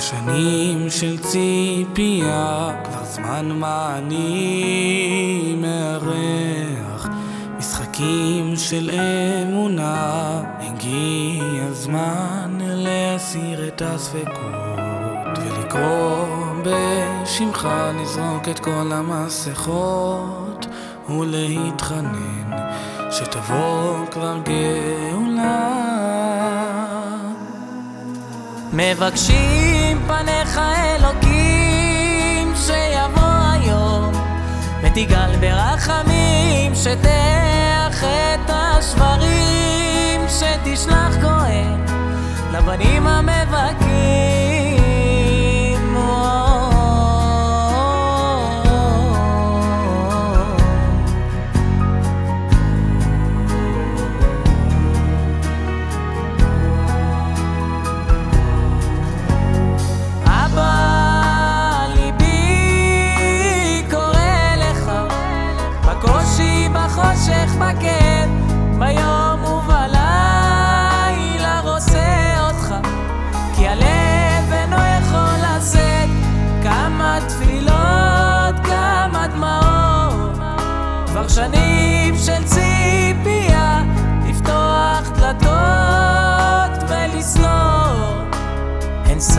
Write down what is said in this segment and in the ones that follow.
שנים של ציפייה, כבר זמן מה אני מארח. משחקים של אמונה, הגיע הזמן להסיר את הספקות ולקרוא בשמך לזרוק את כל המסכות ולהתחנן שתבוא כבר גאולה מבקשים פניך אלוקים שיבוא היום. ותגאל ברחמים שתח את השברים שתשלח כהן לבנים המבכים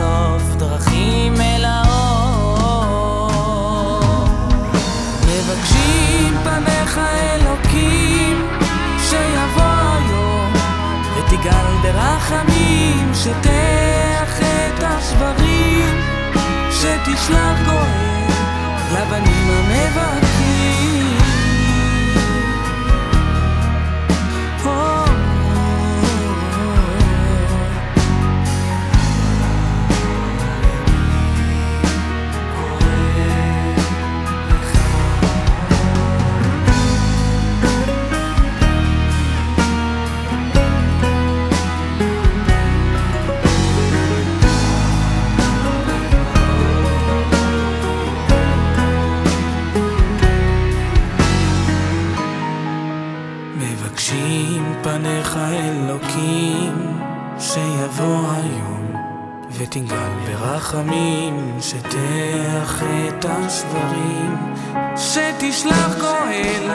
סוף דרכים אל האור. מבקשים פניך אלוקים שיבוא היום ותגאל ברחמים שתח את השברים שתשלח גואל לבנים המבכים פניך אלוקים שיבוא היום ותגאל ברחמים שתח את השברים שתשלח גואל